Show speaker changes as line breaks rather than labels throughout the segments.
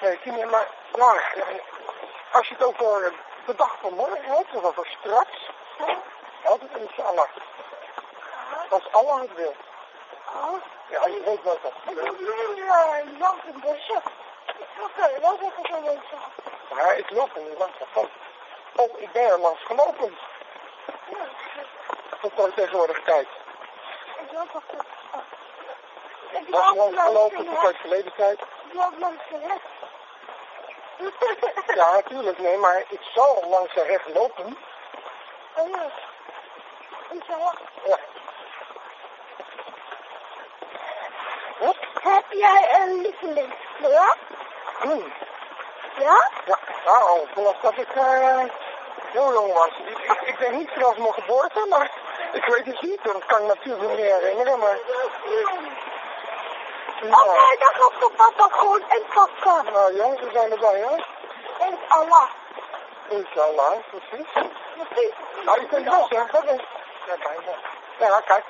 Nee, Tine, maar ja, als je het over de dag van morgen hebt, of over straks, altijd inshallah. Als Allah het wil. Ja, je weet wat dat is.
land in bosje. Oké, dat is het een beetje.
Maar ik loop er niet langs van. Oh, ik ben er langs gelopen.
Ja,
Tot de tegenwoordige tijd.
ik loop de... Loop
langs gelopen
de
tot uit verleden tijd.
Ik langs de weg.
Ja, natuurlijk, nee, maar ik zal langs de weg lopen.
Oh ja. Inshallah.
Ja. Wat?
Heb jij een lievelingskleur?
Groen.
Ja?
Ja, nou, vanaf dat ik eh heel jong was. Ik, ik, ik denk niet vanaf mijn geboorte, maar ik weet het niet. Dat kan ik natuurlijk niet meer herinneren, maar...
Nee, dan gaat de papa gewoon en papa.
nou ja, ze zijn erbij, hè?
Inshallah.
Inshallah, precies.
Precies.
Nou, je kunt wel zeggen, dat ja, bijna. Ja, kijk.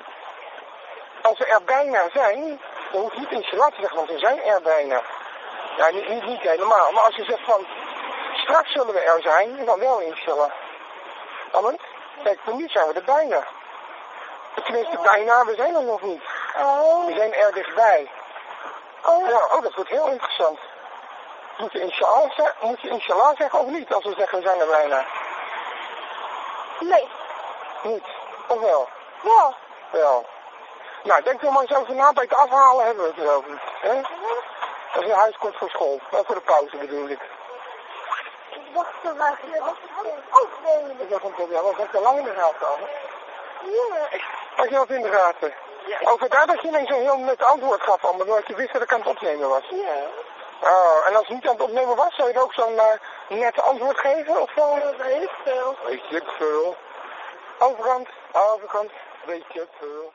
Als ze er bijna zijn, dan hoef je niet inshallah te zeggen, want ze zijn er bijna. Ja, niet, niet, niet helemaal. Maar als je zegt van, straks zullen we er zijn, dan wel inshallah. Amen? Kijk, voor nu zijn we er bijna. Tenminste, bijna, we zijn er nog niet.
Oh.
We zijn er dichtbij.
Oh.
Ja, oh, dat wordt heel interessant. Moet je inshallah, ze- moet je inshallah zeggen of niet, als we zeggen we zijn er bijna?
Nee.
Niet. Of wel?
Ja.
Wel. Nou, denk er maar eens over na. Bij het afhalen hebben we het erover. Hè? Als je naar huis komt voor school. Wel voor de pauze bedoel ik.
Ik wacht er maar. Oh, nee.
Ik dacht, ja, wat heb je lang in de gaten al?
Ja.
Had je wat in de gaten? Over daar dat je ineens een heel net antwoord gaf al, maar dat je wist dat ik aan het opnemen was.
Ja.
Oh, en als het niet aan het opnemen was, zou je ook zo'n uh, net antwoord geven? Of zo?
Dat weet ik veel.
Weet je veel. Overkant, overkant, weet je veel.